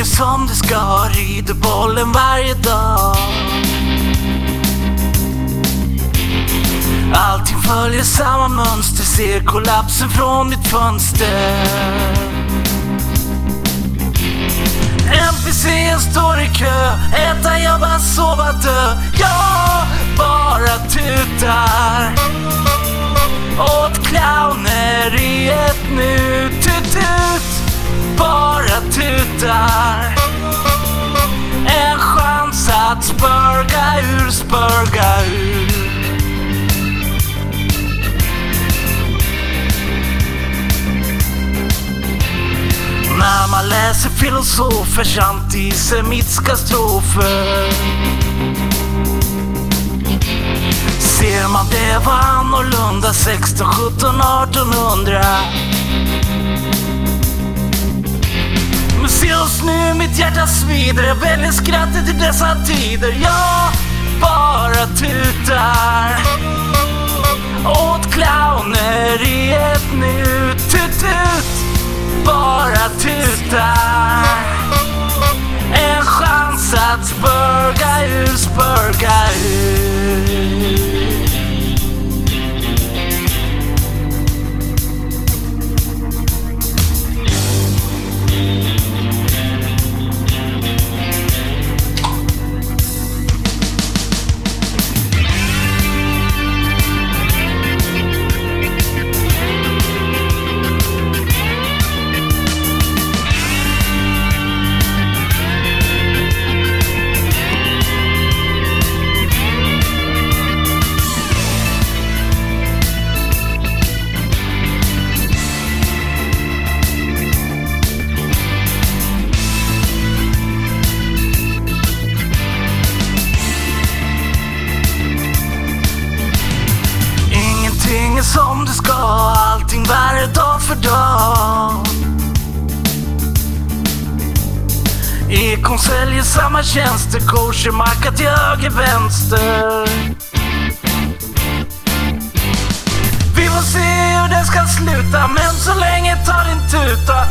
är som det ska, rider bollen varje dag. Allting följer samma mönster, ser kollapsen från mitt fönster. NPC står i kö, äta, jobba, slutar. En chans att spörga ur, spörga ur. När man läser filosofers antisemitiska strofer Ser man det var annorlunda 16, 17, 1800 se oss nu, mitt hjärta svider. Jag väljer skrattet i dessa tider. Jag bara tutar åt clowneriet nu Tut, tut bara tutar. En chans att spörga ur, spörga ur Ingenting är som det ska, allting värre dag för dag. Ekon säljer samma tjänster, koshermacka till höger, vänster. Vi får se hur det ska sluta, men så länge tar din tuta